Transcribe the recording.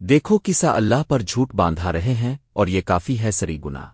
دیکھو کسا اللہ پر جھوٹ باندھا رہے ہیں اور یہ کافی ہے سری گنا